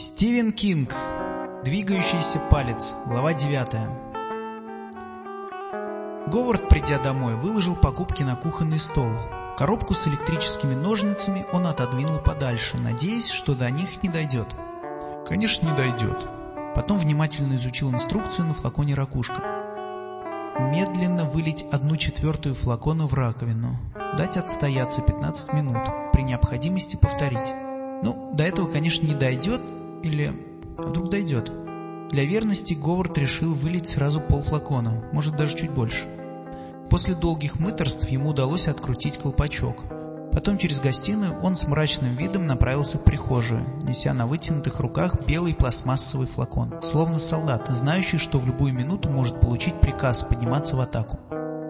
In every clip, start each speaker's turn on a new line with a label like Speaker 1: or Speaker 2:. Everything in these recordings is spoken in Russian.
Speaker 1: Стивен Кинг. Двигающийся палец. Глава 9. Говард, придя домой, выложил покупки на кухонный стол. Коробку с электрическими ножницами он отодвинул подальше, надеясь, что до них не дойдет. Конечно, не дойдет. Потом внимательно изучил инструкцию на флаконе ракушка. Медленно вылить одну четвертую флакона в раковину. Дать отстояться 15 минут. При необходимости повторить. Ну, до этого, конечно, не дойдет, или вдруг дойдет. Для верности Говард решил вылить сразу полфлакона, может даже чуть больше. После долгих мыторств ему удалось открутить колпачок. Потом через гостиную он с мрачным видом направился в прихожую, неся на вытянутых руках белый пластмассовый флакон, словно солдат, знающий, что в любую минуту может получить приказ подниматься в атаку.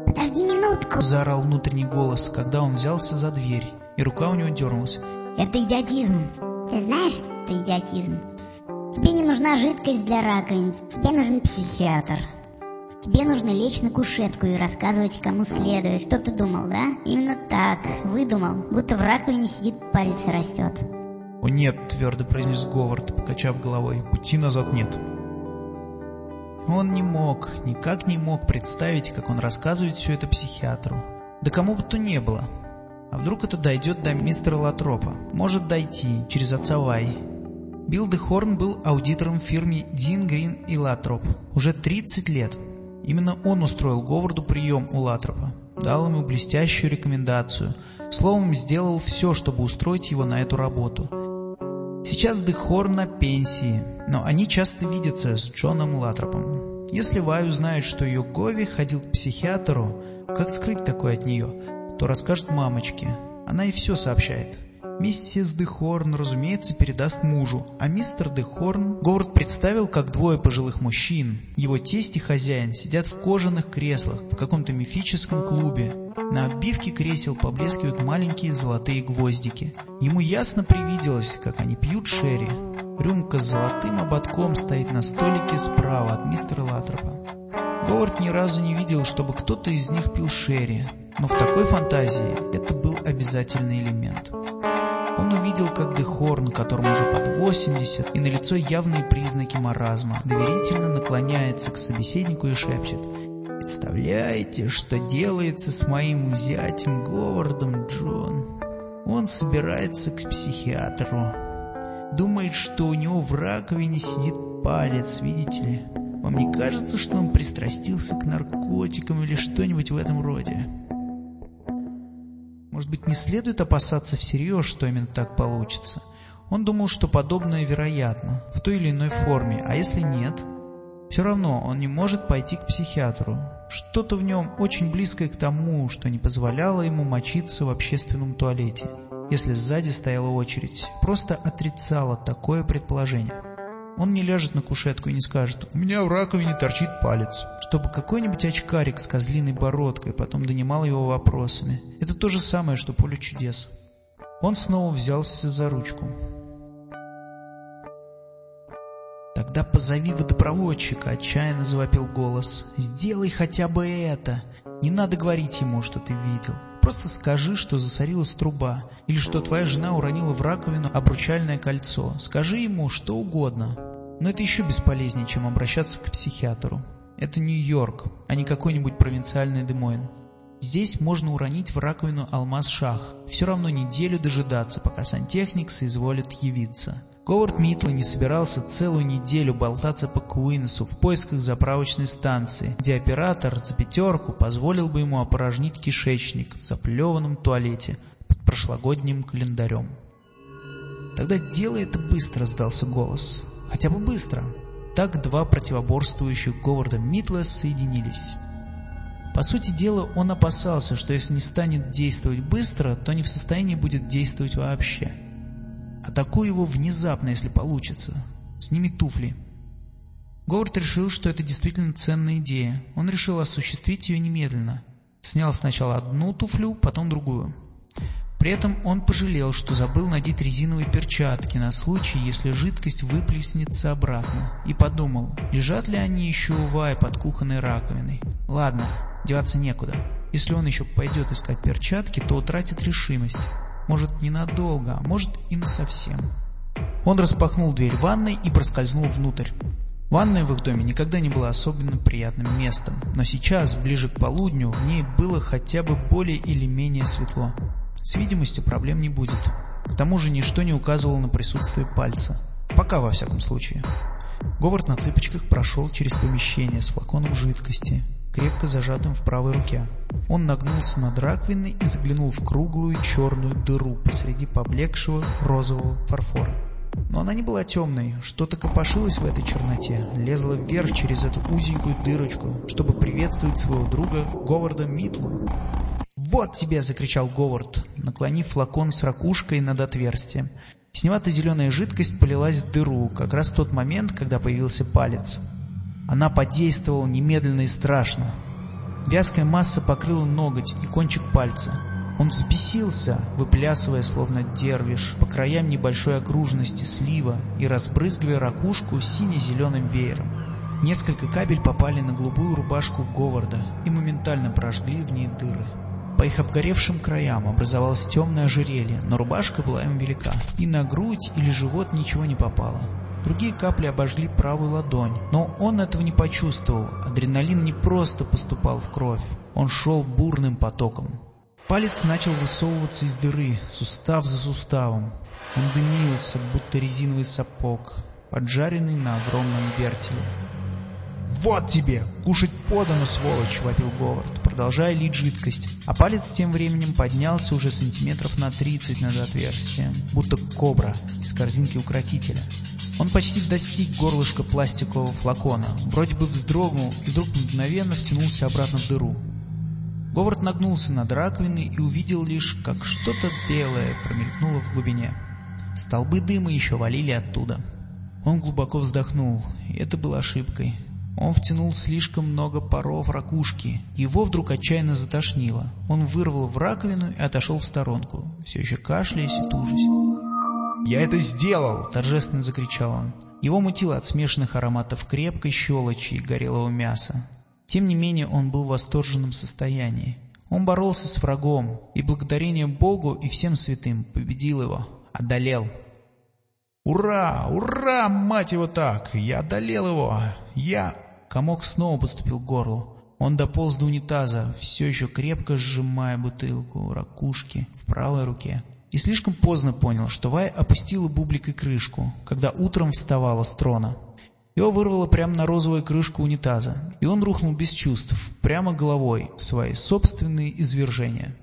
Speaker 2: «Подожди минутку!»
Speaker 1: – заорал внутренний голос, когда он взялся за дверь, и рука у него дернулась.
Speaker 2: «Это идиотизм!» Ты знаешь, что идиотизм? Тебе не нужна жидкость для раковин, тебе нужен психиатр. Тебе нужно лечь на кушетку и рассказывать, кому следует. Что ты думал, да? Именно так. Выдумал. Будто в раковине сидит палец и растет.
Speaker 1: «О нет», — твердо произнес Говард, покачав головой. «Пути назад нет». Он не мог, никак не мог представить, как он рассказывает все это психиатру. Да кому бы то ни было. А вдруг это дойдет до мистера Латропа? Может дойти, через отца Вай. Билл Дехорн был аудитором в фирме Дин Грин и Латроп уже 30 лет. Именно он устроил Говарду прием у Латропа, дал ему блестящую рекомендацию, словом, сделал все, чтобы устроить его на эту работу. Сейчас Дехорн на пенсии, но они часто видятся с Джоном Латропом. Если Вай узнает, что ее Гови ходил к психиатру, как скрыть такое от нее? То расскажет мамочке. Она и все сообщает. Миссис Дехорн, разумеется, передаст мужу, а мистер Дехорн Говард представил, как двое пожилых мужчин, его тесть и хозяин, сидят в кожаных креслах в каком-то мифическом клубе. На обивке кресел поблескивают маленькие золотые гвоздики. Ему ясно привиделось, как они пьют шерри. Рюмка с золотым ободком стоит на столике справа от мистера Латропа. Говард ни разу не видел, чтобы кто-то из них пил шерри, но в такой фантазии это был обязательный элемент. Он увидел, как Дехорн, которому уже под 80, и на лицо явные признаки маразма, доверительно наклоняется к собеседнику и шепчет «Представляете, что делается с моим зятем Говардом, Джон? Он собирается к психиатру. Думает, что у него в раковине сидит палец, видите ли? Вам не кажется, что он пристрастился к наркотикам или что-нибудь в этом роде?» Может быть, не следует опасаться всерьез, что именно так получится. Он думал, что подобное вероятно, в той или иной форме, а если нет, все равно он не может пойти к психиатру. Что-то в нем очень близкое к тому, что не позволяло ему мочиться в общественном туалете, если сзади стояла очередь, просто отрицало такое предположение. Он не ляжет на кушетку и не скажет «У меня в раковине торчит палец», чтобы какой-нибудь очкарик с козлиной бородкой потом донимал его вопросами. Это то же самое, что поле чудес. Он снова взялся за ручку. «Тогда позови водопроводчика», — отчаянно завопил голос. «Сделай хотя бы это. Не надо говорить ему, что ты видел. Просто скажи, что засорилась труба, или что твоя жена уронила в раковину обручальное кольцо. Скажи ему что угодно. Но это еще бесполезнее, чем обращаться к психиатру. Это Нью-Йорк, а не какой-нибудь провинциальный Демойн. Здесь можно уронить в раковину алмаз-шах. Все равно неделю дожидаться, пока сантехник соизволит явиться. Говард Митл не собирался целую неделю болтаться по Куинсу в поисках заправочной станции, где оператор за пятерку позволил бы ему опорожнить кишечник в заплеванном туалете под прошлогодним календарем. «Тогда делай это быстро», — сдался голос. Хотя бы быстро. Так два противоборствующих Говарда Митла соединились. По сути дела, он опасался, что если не станет действовать быстро, то не в состоянии будет действовать вообще. Атакуй его внезапно, если получится. Сними туфли. Говард решил, что это действительно ценная идея. Он решил осуществить ее немедленно. Снял сначала одну туфлю, потом другую. При этом он пожалел, что забыл надеть резиновые перчатки на случай, если жидкость выплеснется обратно, и подумал, лежат ли они еще у Вай под кухонной раковиной. Ладно, деваться некуда. Если он еще пойдет искать перчатки, то утратит решимость. Может, ненадолго, а может и насовсем. Он распахнул дверь ванной и проскользнул внутрь. Ванная в их доме никогда не была особенно приятным местом, но сейчас, ближе к полудню, в ней было хотя бы более или менее светло. С видимостью проблем не будет. К тому же ничто не указывало на присутствие пальца. Пока, во всяком случае. Говард на цыпочках прошел через помещение с флаконом жидкости, крепко зажатым в правой руке. Он нагнулся над раковиной и заглянул в круглую черную дыру посреди поблекшего розового фарфора. Но она не была темной, что-то копошилось в этой черноте, лезло вверх через эту узенькую дырочку, чтобы приветствовать своего друга Говарда Митлу. «Вот тебе!» — закричал Говард, наклонив флакон с ракушкой над отверстием. Синевато-зеленая жидкость полилась в дыру, как раз в тот момент, когда появился палец. Она подействовала немедленно и страшно. Вязкая масса покрыла ноготь и кончик пальца. Он взбесился, выплясывая, словно дервиш, по краям небольшой окружности слива и разбрызгивая ракушку сине-зеленым веером. Несколько кабель попали на голубую рубашку Говарда и моментально прожгли в ней дыры. По их обгоревшим краям образовалось темное ожерелье, но рубашка была им велика, и на грудь или живот ничего не попало. Другие капли обожгли правую ладонь, но он этого не почувствовал. Адреналин не просто поступал в кровь, он шел бурным потоком. Палец начал высовываться из дыры, сустав за суставом. Он дымился, будто резиновый сапог, поджаренный на огромном вертеле. «Вот тебе! Кушать подано, сволочь!» — вопил Говард, продолжая лить жидкость. А палец тем временем поднялся уже сантиметров на тридцать над отверстием, будто кобра из корзинки укротителя. Он почти достиг горлышка пластикового флакона, вроде бы вздрогнул и вдруг мгновенно втянулся обратно в дыру. Говард нагнулся над раковиной и увидел лишь, как что-то белое промелькнуло в глубине. Столбы дыма еще валили оттуда. Он глубоко вздохнул, и это было ошибкой. Он втянул слишком много паров ракушки. Его вдруг отчаянно затошнило. Он вырвал в раковину и отошел в сторонку, все еще кашляясь и тужась.
Speaker 3: «Я это сделал!»
Speaker 1: — торжественно закричал он. Его мутило от смешанных ароматов крепкой щелочи и горелого мяса. Тем не менее он был в восторженном состоянии. Он боролся с врагом, и благодарение Богу и всем святым победил его, одолел.
Speaker 3: «Ура! Ура! Мать его так! Я одолел его! Я...»
Speaker 1: Комок снова подступил к горлу. Он дополз до унитаза, все еще крепко сжимая бутылку ракушки в правой руке. И слишком поздно понял, что Вай опустила бубликой крышку, когда утром вставала с трона. Его вырвало прямо на розовую крышку унитаза, и он рухнул без чувств, прямо головой, в свои собственные извержения.